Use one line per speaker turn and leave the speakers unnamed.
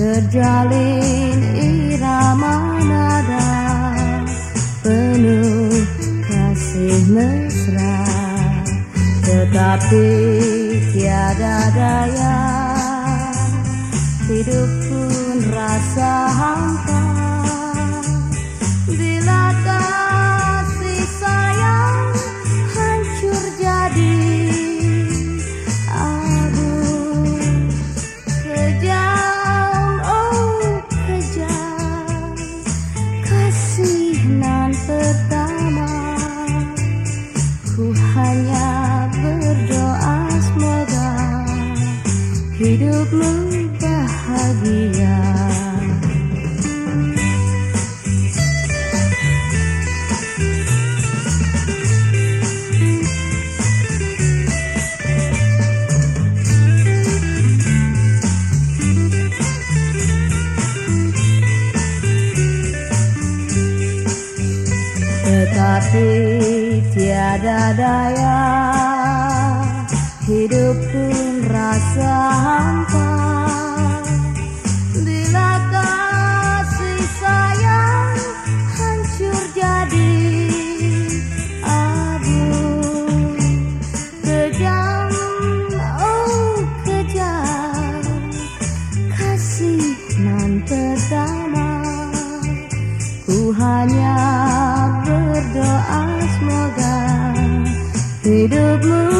Terjalin irama nada penuh kasih mesra. Tetapi tiada daya Hidup pun rasa hampa hidupmu bahagia Tetapi tiada daya Hidup hanya berdoa semoga hidupmu